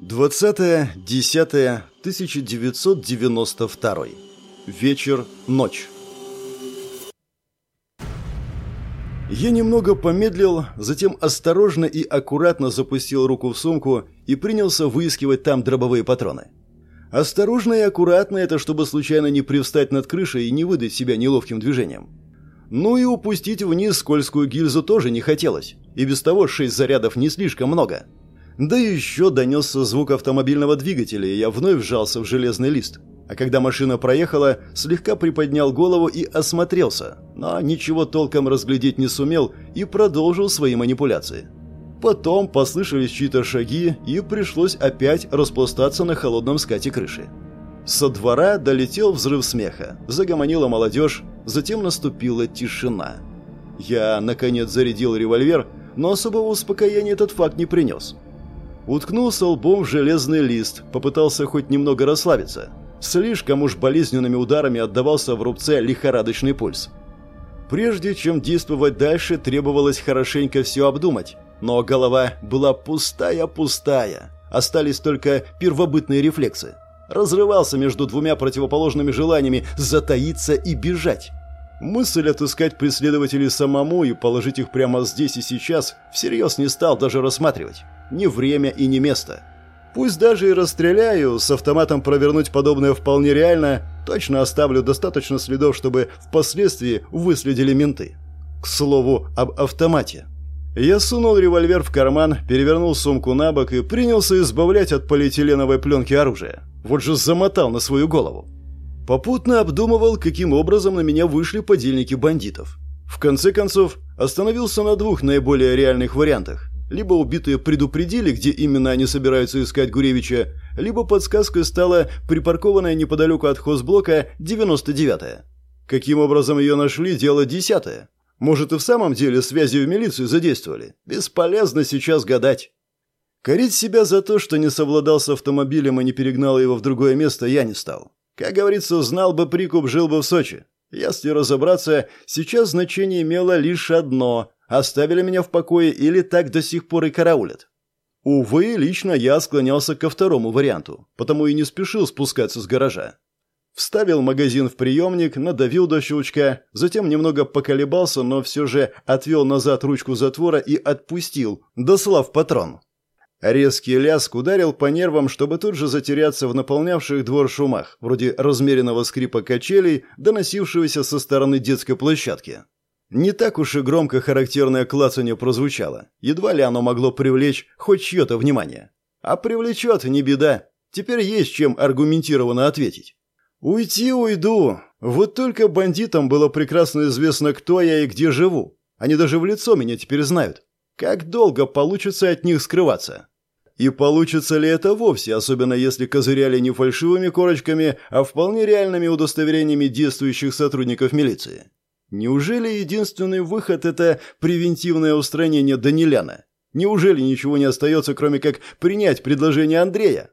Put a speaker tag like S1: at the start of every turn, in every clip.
S1: 20.10.1992. Вечер, ночь. Я немного помедлил, затем осторожно и аккуратно запустил руку в сумку и принялся выискивать там дробовые патроны. Осторожно и аккуратно это, чтобы случайно не привстать над крышей и не выдать себя неловким движением. Ну и упустить вниз скользкую гильзу тоже не хотелось, и без того шесть зарядов не слишком много. Да еще донесся звук автомобильного двигателя, и я вновь вжался в железный лист. А когда машина проехала, слегка приподнял голову и осмотрелся, но ничего толком разглядеть не сумел и продолжил свои манипуляции. Потом послышались чьи-то шаги, и пришлось опять распластаться на холодном скате крыши. Со двора долетел взрыв смеха, загомонила молодежь, затем наступила тишина. Я, наконец, зарядил револьвер, но особого успокоения этот факт не принес. Уткнулся лбом в железный лист, попытался хоть немного расслабиться. Слишком уж болезненными ударами отдавался в рубце лихорадочный пульс. Прежде чем действовать дальше, требовалось хорошенько все обдумать. Но голова была пустая-пустая. Остались только первобытные рефлексы. Разрывался между двумя противоположными желаниями затаиться и бежать. Мысль отыскать преследователей самому и положить их прямо здесь и сейчас всерьез не стал даже рассматривать ни время и ни место. Пусть даже и расстреляю, с автоматом провернуть подобное вполне реально, точно оставлю достаточно следов, чтобы впоследствии выследили менты. К слову об автомате. Я сунул револьвер в карман, перевернул сумку на бок и принялся избавлять от полиэтиленовой пленки оружие. Вот же замотал на свою голову. Попутно обдумывал, каким образом на меня вышли подельники бандитов. В конце концов, остановился на двух наиболее реальных вариантах. Либо убитые предупредили, где именно они собираются искать Гуревича, либо подсказкой стала припаркованная неподалеку от хозблока 99-я. Каким образом ее нашли, дело десятое. Может, и в самом деле связи в милицию задействовали. Бесполезно сейчас гадать. Корить себя за то, что не совладал с автомобилем и не перегнал его в другое место, я не стал. Как говорится, знал бы прикуп, жил бы в Сочи. Если разобраться, сейчас значение имело лишь одно Оставили меня в покое или так до сих пор и караулят? Увы, лично я склонялся ко второму варианту, потому и не спешил спускаться с гаража. Вставил магазин в приемник, надавил до щелчка, затем немного поколебался, но все же отвел назад ручку затвора и отпустил, дослав патрон. Резкий лязг ударил по нервам, чтобы тут же затеряться в наполнявших двор шумах, вроде размеренного скрипа качелей, доносившегося со стороны детской площадки. Не так уж и громко характерное клацанье прозвучало. Едва ли оно могло привлечь хоть чье-то внимание. А привлечет, не беда. Теперь есть чем аргументированно ответить. «Уйти уйду. Вот только бандитам было прекрасно известно, кто я и где живу. Они даже в лицо меня теперь знают. Как долго получится от них скрываться?» И получится ли это вовсе, особенно если козыряли не фальшивыми корочками, а вполне реальными удостоверениями действующих сотрудников милиции? Неужели единственный выход – это превентивное устранение Даниляна? Неужели ничего не остается, кроме как принять предложение Андрея?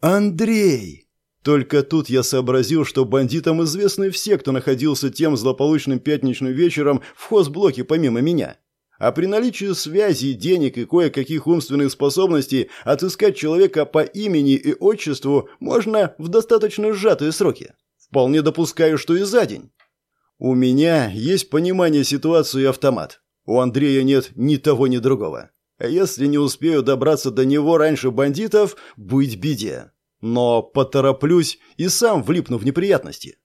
S1: Андрей! Только тут я сообразил, что бандитам известны все, кто находился тем злополучным пятничным вечером в хозблоке помимо меня. А при наличии связей, денег и кое-каких умственных способностей отыскать человека по имени и отчеству можно в достаточно сжатые сроки. Вполне допускаю, что и за день. У меня есть понимание ситуации и автомат. У Андрея нет ни того, ни другого. А если не успею добраться до него раньше бандитов, быть беде. Но потороплюсь и сам влипну в неприятности.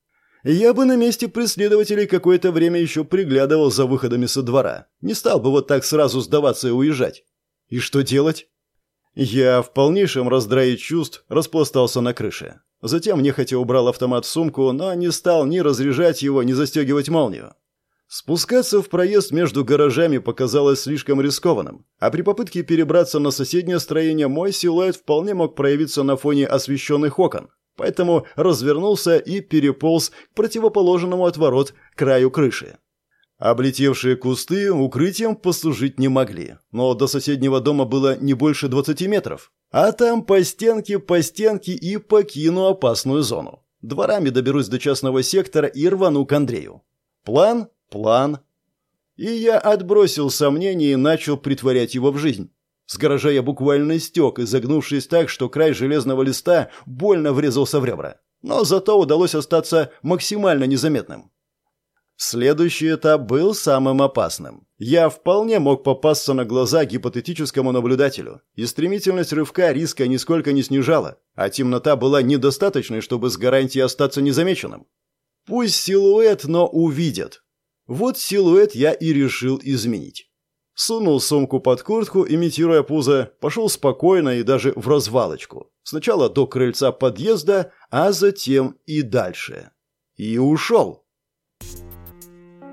S1: Я бы на месте преследователей какое-то время еще приглядывал за выходами со двора. Не стал бы вот так сразу сдаваться и уезжать. И что делать? Я в полнейшем раздрае чувств распластался на крыше. Затем нехотя убрал автомат в сумку, но не стал ни разряжать его, ни застегивать молнию. Спускаться в проезд между гаражами показалось слишком рискованным, а при попытке перебраться на соседнее строение мой силуэт вполне мог проявиться на фоне освещенных окон, поэтому развернулся и переполз к противоположному от ворот краю крыши. Облетевшие кусты укрытием послужить не могли, но до соседнего дома было не больше 20 метров, а там по стенке, по стенке и покину опасную зону. Дворами доберусь до частного сектора и рвану к Андрею. План? План. И я отбросил сомнения и начал притворять его в жизнь. С гаража я буквально стек, изогнувшись так, что край железного листа больно врезался в ребра. Но зато удалось остаться максимально незаметным. Следующий этап был самым опасным. Я вполне мог попасться на глаза гипотетическому наблюдателю, и стремительность рывка риска нисколько не снижала, а темнота была недостаточной, чтобы с гарантией остаться незамеченным. Пусть силуэт, но увидят. Вот силуэт я и решил изменить. Сунул сумку под куртку, имитируя пузо, пошел спокойно и даже в развалочку. Сначала до крыльца подъезда, а затем и дальше. И ушел.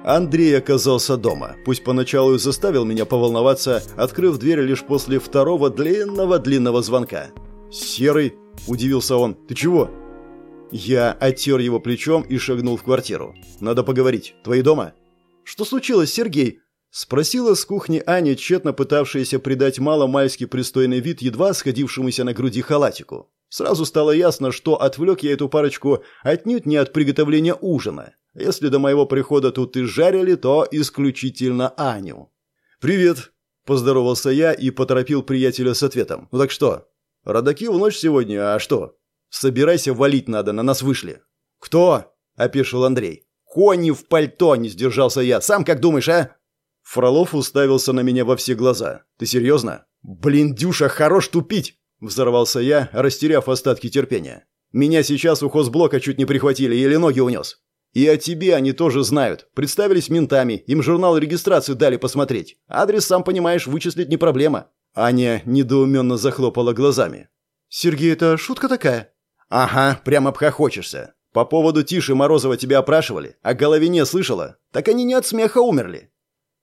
S1: Андрей оказался дома, пусть поначалу и заставил меня поволноваться, открыв дверь лишь после второго длинного-длинного звонка. «Серый?» – удивился он. «Ты чего?» Я оттер его плечом и шагнул в квартиру. «Надо поговорить. Твои дома?» «Что случилось, Сергей?» – спросила с кухни Аня, тщетно пытавшаяся придать мало-мальски пристойный вид едва сходившемуся на груди халатику. Сразу стало ясно, что отвлек я эту парочку отнюдь не от приготовления ужина. Если до моего прихода тут и жарили, то исключительно Аню. «Привет!» – поздоровался я и поторопил приятеля с ответом. «Ну так что? Родаки в ночь сегодня, а что?» «Собирайся, валить надо, на нас вышли». «Кто?» – опешил Андрей. «Кони в пальто!» – не сдержался я. «Сам как думаешь, а?» Фролов уставился на меня во все глаза. «Ты серьезно?» «Блин, Дюша, хорош тупить!» – взорвался я, растеряв остатки терпения. «Меня сейчас у хозблока чуть не прихватили, или ноги унес. И о тебе они тоже знают. Представились ментами, им журнал регистрации дали посмотреть. Адрес, сам понимаешь, вычислить не проблема». Аня недоуменно захлопала глазами. «Сергей, это шутка такая?» «Ага, прямо обхохочешься. По поводу Тиши Морозова тебя опрашивали, а головине слышала? Так они не от смеха умерли».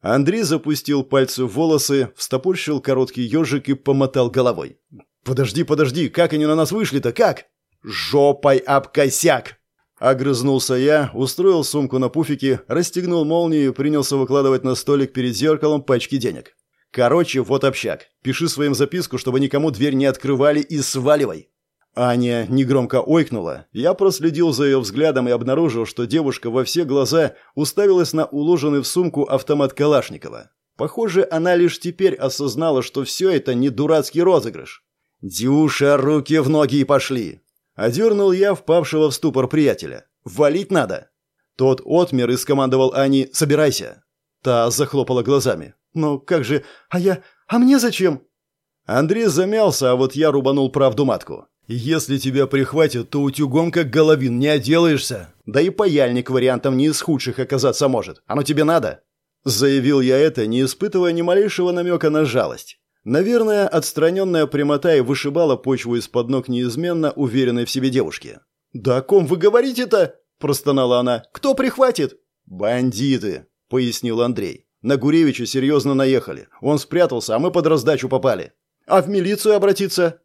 S1: Андрей запустил пальцы в волосы, встопорщил короткий ежик и помотал головой. «Подожди, подожди, как они на нас вышли-то, как?» «Жопой об косяк!» Огрызнулся я, устроил сумку на пуфике, расстегнул молнию и принялся выкладывать на столик перед зеркалом пачки денег. Короче, вот общак. Пиши своим записку, чтобы никому дверь не открывали и сваливай. Аня негромко ойкнула. Я проследил за ее взглядом и обнаружил, что девушка во все глаза уставилась на уложенный в сумку автомат Калашникова. Похоже, она лишь теперь осознала, что все это не дурацкий розыгрыш. «Дюша, руки в ноги и пошли!» Одернул я впавшего в ступор приятеля. «Валить надо!» Тот отмер и скомандовал Ани «Собирайся!» Та захлопала глазами. «Ну как же? А я... А мне зачем?» Андрей замялся, а вот я рубанул правду матку. «Если тебя прихватят, то утюгом как головин не отделаешься. Да и паяльник вариантом не из худших оказаться может. Оно тебе надо?» Заявил я это, не испытывая ни малейшего намека на жалость. Наверное, отстраненная прямота и вышибала почву из-под ног неизменно уверенной в себе девушки. «Да о ком вы говорите-то?» – простонала она. «Кто прихватит?» «Бандиты», – пояснил Андрей. «На Гуревича серьезно наехали. Он спрятался, а мы под раздачу попали. А в милицию обратиться?»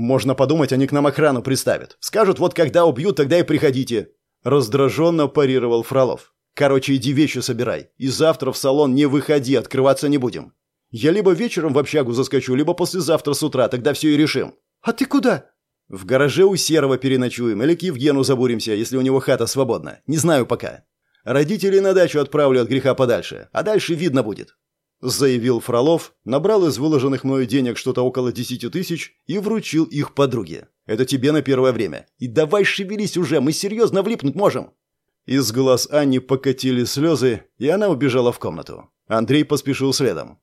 S1: «Можно подумать, они к нам охрану приставят. Скажут, вот когда убьют, тогда и приходите». Раздраженно парировал Фролов. «Короче, иди вещи собирай. И завтра в салон не выходи, открываться не будем. Я либо вечером в общагу заскочу, либо послезавтра с утра, тогда все и решим». «А ты куда?» «В гараже у Серого переночуем, или к Евгену забуримся, если у него хата свободна. Не знаю пока. Родителей на дачу отправлю от греха подальше, а дальше видно будет». Заявил Фролов, набрал из выложенных мною денег что-то около десяти тысяч и вручил их подруге. «Это тебе на первое время. И давай шевелись уже, мы серьезно влипнуть можем». Из глаз Анни покатили слезы, и она убежала в комнату. Андрей поспешил следом.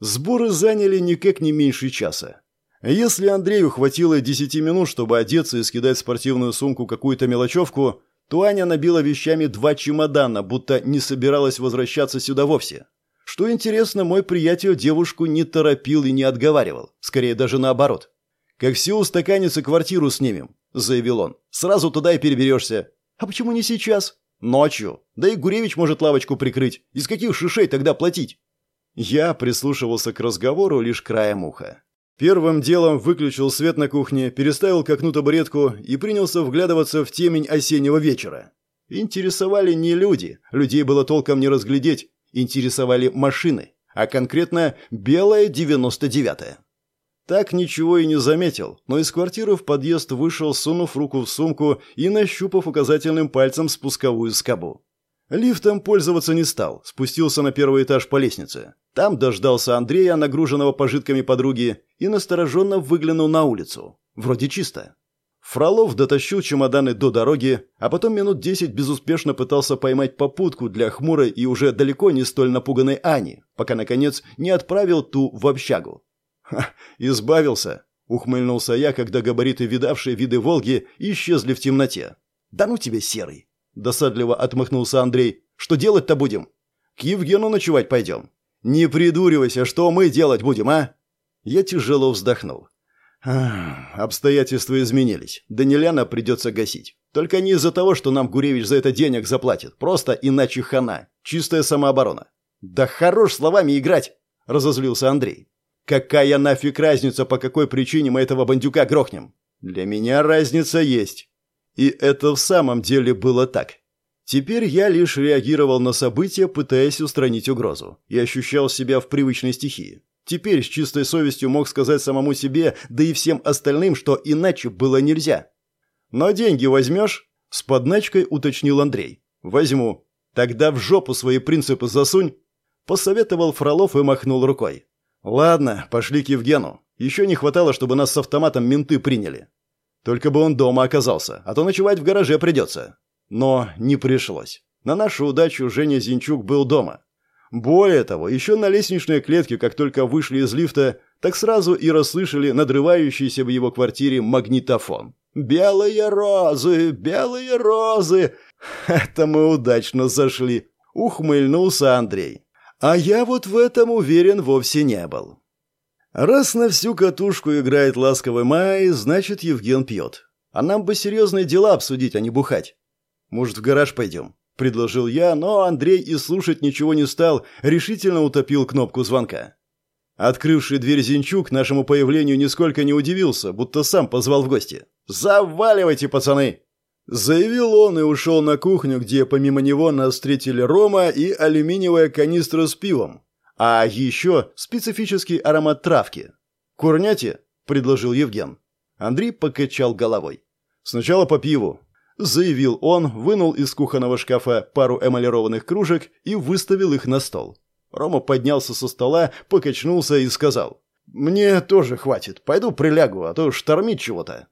S1: Сборы заняли никак не меньше часа. Если Андрею хватило 10 минут, чтобы одеться и скидать в спортивную сумку какую-то мелочевку, то Аня набила вещами два чемодана, будто не собиралась возвращаться сюда вовсе. Что интересно, мой приятель девушку не торопил и не отговаривал. Скорее, даже наоборот. «Как все устаканится, квартиру снимем», — заявил он. «Сразу туда и переберешься». «А почему не сейчас?» «Ночью. Да и Гуревич может лавочку прикрыть. Из каких шишей тогда платить?» Я прислушивался к разговору лишь краем уха. Первым делом выключил свет на кухне, переставил к окну табуретку и принялся вглядываться в темень осеннего вечера. Интересовали не люди, людей было толком не разглядеть, интересовали машины, а конкретно белая 99-я. Так ничего и не заметил, но из квартиры в подъезд вышел, сунув руку в сумку и нащупав указательным пальцем спусковую скобу. Лифтом пользоваться не стал, спустился на первый этаж по лестнице. Там дождался Андрея, нагруженного пожитками подруги, и настороженно выглянул на улицу. Вроде чисто. Фролов дотащил чемоданы до дороги, а потом минут десять безуспешно пытался поймать попутку для хмурой и уже далеко не столь напуганной Ани, пока, наконец, не отправил ту в общагу. «Ха, избавился!» — ухмыльнулся я, когда габариты, видавшие виды «Волги», исчезли в темноте. «Да ну тебе, серый!» — досадливо отмахнулся Андрей. «Что делать-то будем?» «К Евгену ночевать пойдем». «Не придуривайся, что мы делать будем, а?» Я тяжело вздохнул. Обстоятельства изменились. Даниляна придется гасить. Только не из-за того, что нам Гуревич за это денег заплатит. Просто иначе хана. Чистая самооборона. Да хорош словами играть, разозлился Андрей. Какая нафиг разница, по какой причине мы этого бандюка грохнем? Для меня разница есть. И это в самом деле было так. Теперь я лишь реагировал на события, пытаясь устранить угрозу, и ощущал себя в привычной стихии. Теперь с чистой совестью мог сказать самому себе, да и всем остальным, что иначе было нельзя. «Но деньги возьмешь?» – с подначкой уточнил Андрей. «Возьму. Тогда в жопу свои принципы засунь», – посоветовал Фролов и махнул рукой. «Ладно, пошли к Евгену. Еще не хватало, чтобы нас с автоматом менты приняли. Только бы он дома оказался, а то ночевать в гараже придется». Но не пришлось. На нашу удачу Женя Зинчук был дома. Более того, еще на лестничной клетке, как только вышли из лифта, так сразу и расслышали надрывающийся в его квартире магнитофон. «Белые розы! Белые розы!» «Это мы удачно зашли!» — ухмыльнулся Андрей. А я вот в этом уверен вовсе не был. Раз на всю катушку играет ласковый май, значит, Евген пьет. А нам бы серьезные дела обсудить, а не бухать. Может, в гараж пойдем? Предложил я, но Андрей и слушать ничего не стал, решительно утопил кнопку звонка. Открывший дверь Зинчук нашему появлению нисколько не удивился, будто сам позвал в гости. «Заваливайте, пацаны!» Заявил он и ушел на кухню, где помимо него нас встретили рома и алюминиевая канистра с пивом. А еще специфический аромат травки. «Курняте?» – предложил Евген. Андрей покачал головой. «Сначала по пиву заявил он, вынул из кухонного шкафа пару эмалированных кружек и выставил их на стол. Рома поднялся со стола, покачнулся и сказал. «Мне тоже хватит. Пойду прилягу, а то штормит чего-то».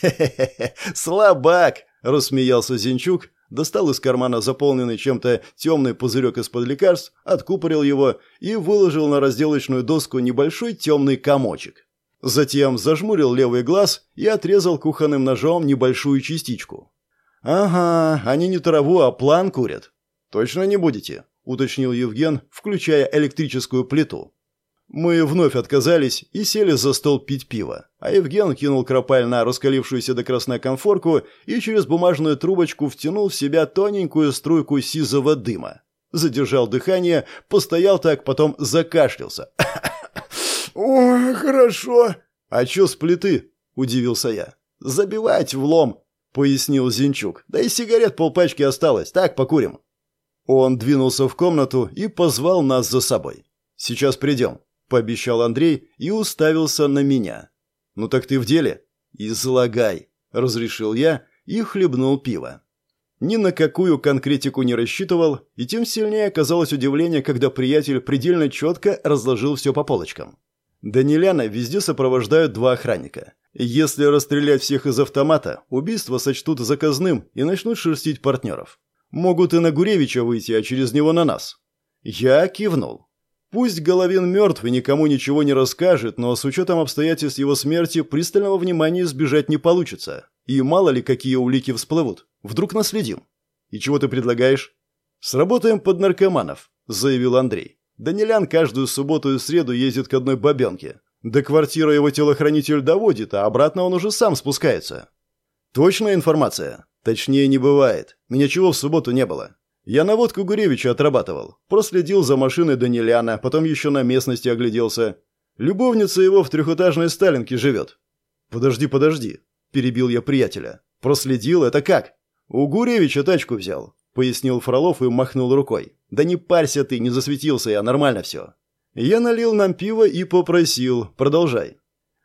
S1: «Хе-хе-хе, слабак!» – рассмеялся Зинчук, достал из кармана заполненный чем-то темный пузырек из-под лекарств, откупорил его и выложил на разделочную доску небольшой темный комочек. Затем зажмурил левый глаз и отрезал кухонным ножом небольшую частичку. «Ага, они не траву, а план курят». «Точно не будете?» – уточнил Евген, включая электрическую плиту. Мы вновь отказались и сели за стол пить пиво, а Евген кинул кропаль на раскалившуюся до красной конфорку и через бумажную трубочку втянул в себя тоненькую струйку сизого дыма. Задержал дыхание, постоял так, потом закашлялся. «Ой, хорошо!» «А чё с плиты?» – удивился я. «Забивать в лом», – пояснил Зинчук. «Да и сигарет полпачки осталось. Так, покурим». Он двинулся в комнату и позвал нас за собой. «Сейчас придем», – пообещал Андрей и уставился на меня. «Ну так ты в деле?» «Излагай», – разрешил я и хлебнул пиво. Ни на какую конкретику не рассчитывал, и тем сильнее оказалось удивление, когда приятель предельно четко разложил все по полочкам. Даниляна везде сопровождают два охранника. Если расстрелять всех из автомата, убийство сочтут заказным и начнут шерстить партнеров. Могут и на Гуревича выйти, а через него на нас. Я кивнул. Пусть Головин мертв и никому ничего не расскажет, но с учетом обстоятельств его смерти пристального внимания избежать не получится. И мало ли какие улики всплывут. Вдруг наследим. И чего ты предлагаешь? Сработаем под наркоманов, заявил Андрей. Данилян каждую субботу и среду ездит к одной бабенке. До квартиры его телохранитель доводит, а обратно он уже сам спускается. Точная информация? Точнее не бывает. Меня чего в субботу не было. Я наводку Гуревича отрабатывал. Проследил за машиной Даниляна, потом еще на местности огляделся. Любовница его в трехэтажной Сталинке живет. «Подожди, подожди», – перебил я приятеля. «Проследил? Это как?» «У Гуревича тачку взял пояснил Фролов и махнул рукой. «Да не парься ты, не засветился я, нормально все». Я налил нам пиво и попросил, продолжай.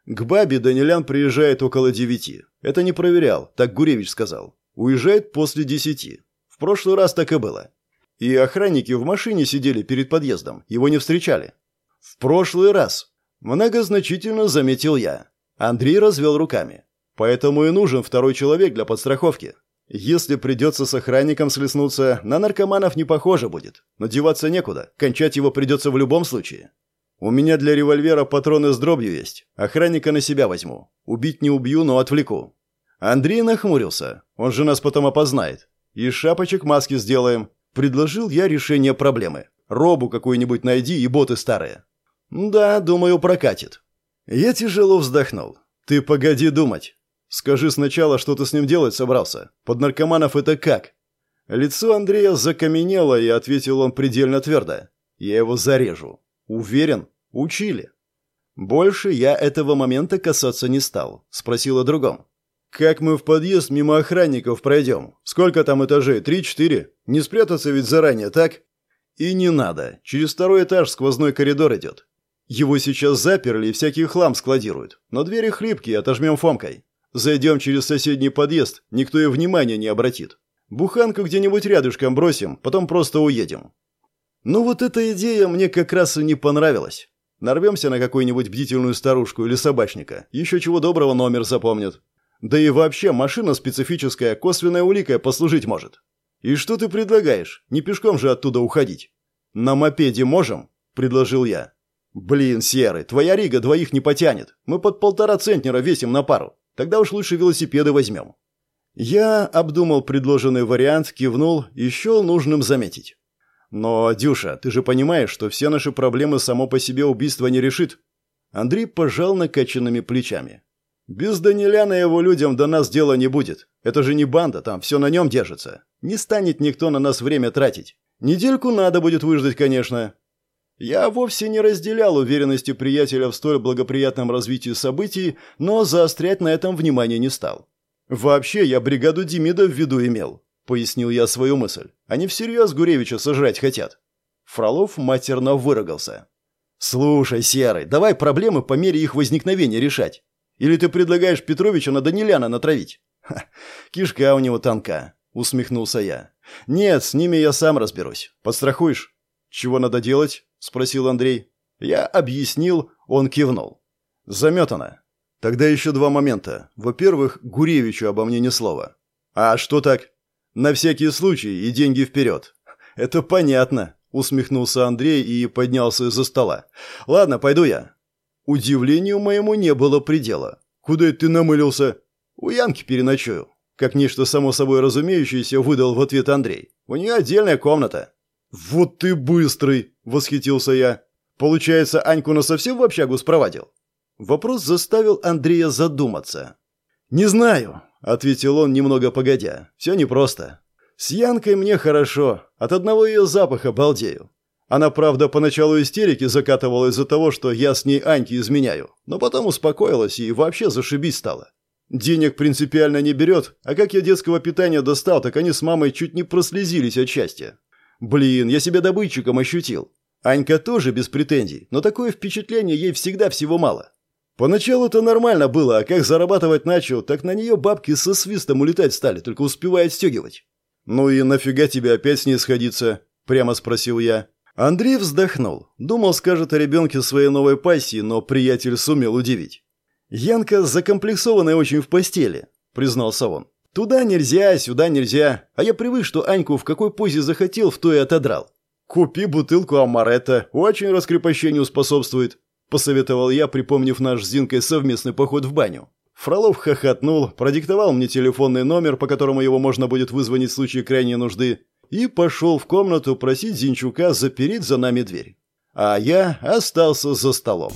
S1: К бабе Данилян приезжает около девяти. Это не проверял, так Гуревич сказал. Уезжает после десяти. В прошлый раз так и было. И охранники в машине сидели перед подъездом, его не встречали. В прошлый раз. Многозначительно заметил я. Андрей развел руками. Поэтому и нужен второй человек для подстраховки. Если придется с охранником слеснуться, на наркоманов не похоже будет. Но деваться некуда, кончать его придется в любом случае. У меня для револьвера патроны с дробью есть. Охранника на себя возьму. Убить не убью, но отвлеку. Андрей нахмурился. Он же нас потом опознает. И шапочек маски сделаем. Предложил я решение проблемы. Робу какую-нибудь найди и боты старые. Да, думаю, прокатит. Я тяжело вздохнул. Ты погоди думать. Скажи сначала, что ты с ним делать собрался. Под наркоманов это как? Лицо Андрея закаменело, и ответил он предельно твердо. Я его зарежу. Уверен? Учили. Больше я этого момента касаться не стал. Спросил о другом. «Как мы в подъезд мимо охранников пройдем? Сколько там этажей? Три-четыре? Не спрятаться ведь заранее, так?» «И не надо. Через второй этаж сквозной коридор идет. Его сейчас заперли и всякий хлам складируют. Но двери хлипкие, отожмем фомкой. Зайдем через соседний подъезд, никто и внимания не обратит. Буханку где-нибудь рядышком бросим, потом просто уедем. Ну вот эта идея мне как раз и не понравилась. Нарвемся на какую-нибудь бдительную старушку или собачника. Еще чего доброго номер запомнит. Да и вообще машина специфическая, косвенная улика послужить может. И что ты предлагаешь? Не пешком же оттуда уходить. На мопеде можем? Предложил я. Блин, Серый, твоя Рига двоих не потянет. Мы под полтора центнера весим на пару. Тогда уж лучше велосипеды возьмем». Я обдумал предложенный вариант, кивнул и счел нужным заметить. «Но, Дюша, ты же понимаешь, что все наши проблемы само по себе убийство не решит?» Андрей пожал накачанными плечами. «Без Даниляна его людям до нас дела не будет. Это же не банда, там все на нем держится. Не станет никто на нас время тратить. Недельку надо будет выждать, конечно. Я вовсе не разделял уверенности приятеля в столь благоприятном развитии событий, но заострять на этом внимание не стал. «Вообще, я бригаду Демида в виду имел», — пояснил я свою мысль. «Они всерьез Гуревича сожрать хотят». Фролов матерно выругался. «Слушай, Серый, давай проблемы по мере их возникновения решать. Или ты предлагаешь Петровича на Даниляна натравить?» Ха, «Кишка у него тонка», — усмехнулся я. «Нет, с ними я сам разберусь. Подстрахуешь?» «Чего надо делать?» – спросил Андрей. Я объяснил, он кивнул. «Заметано. Тогда еще два момента. Во-первых, Гуревичу обо мне ни слова. А что так? На всякий случай и деньги вперед. Это понятно», – усмехнулся Андрей и поднялся из-за стола. «Ладно, пойду я». Удивлению моему не было предела. «Куда ты намылился?» «У Янки переночую». Как нечто само собой разумеющееся выдал в ответ Андрей. «У нее отдельная комната». «Вот ты быстрый!» – восхитился я. «Получается, Аньку на совсем в общагу спровадил?» Вопрос заставил Андрея задуматься. «Не знаю», – ответил он немного погодя. «Все непросто. С Янкой мне хорошо. От одного ее запаха балдею. Она, правда, поначалу истерики закатывала из-за того, что я с ней Аньке изменяю, но потом успокоилась и вообще зашибись стала. Денег принципиально не берет, а как я детского питания достал, так они с мамой чуть не прослезились от счастья. Блин, я себя добытчиком ощутил. Анька тоже без претензий, но такое впечатление ей всегда всего мало. Поначалу-то нормально было, а как зарабатывать начал, так на нее бабки со свистом улетать стали, только успевая отстегивать. «Ну и нафига тебе опять с ней сходиться?» – прямо спросил я. Андрей вздохнул. Думал, скажет о ребенке своей новой пассии, но приятель сумел удивить. «Янка закомплексованная очень в постели», – признался он. Туда нельзя, сюда нельзя. А я привык, что Аньку в какой позе захотел, в то и отодрал. Купи бутылку амаретто, очень раскрепощению способствует, посоветовал я, припомнив наш с Зинкой совместный поход в баню. Фролов хохотнул, продиктовал мне телефонный номер, по которому его можно будет вызвонить в случае крайней нужды, и пошел в комнату просить Зинчука запереть за нами дверь. А я остался за столом.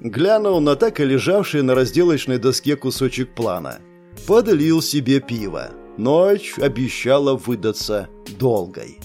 S1: Глянул на так и лежавший на разделочной доске кусочек плана – подлил себе пиво. Ночь обещала выдаться долгой.